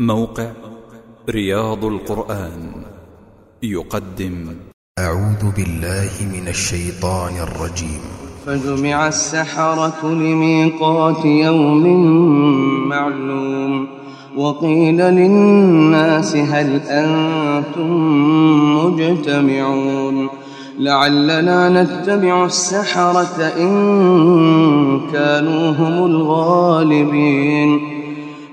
موقع رياض القرآن يقدم. أعوذ بالله من الشيطان الرجيم. فجمع السحرة لميقات يوم معلوم وقيل للناس هل أنتم مجتمعون؟ لعلنا نتبع السحرة إن كانوا هم الغالبين.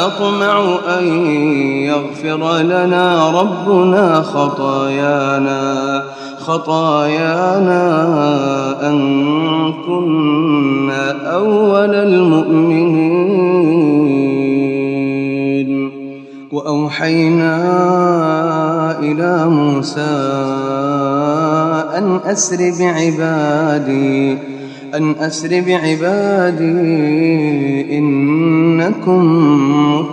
نطمع أن يغفر لنا ربنا خطايانا خطايانا أن كنا أول المؤمنين. وأوحينا إلى موسى أن أسر بعبادي أن أسر بعبادي إنكم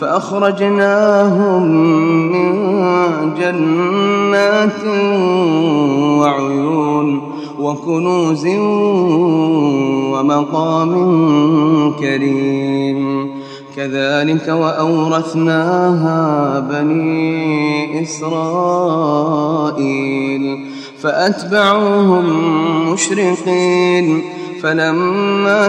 فأخرجناهم من جنات وعيون وكنوز ومقام كريم. كذلك وأورثناها بني إسرائيل فأتبعوهم مشرقين. فلما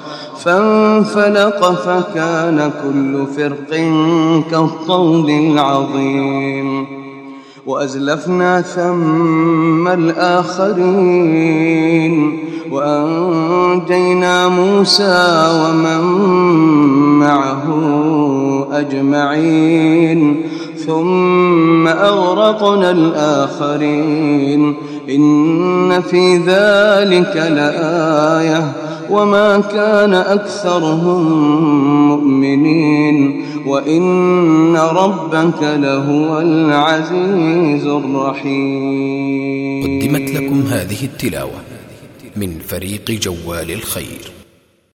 فانفلق فكان كل فرق كالطود العظيم. وأزلفنا ثم الآخرين. وأنجينا موسى ومن معه أجمعين. ثم أغرقنا الآخرين. إن في ذلك لآية. وما كان أكثرهم مؤمنين وإن ربك لهو العزيز الرحيم. قدمت لكم هذه التلاوة من فريق جوال الخير.